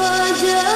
wajah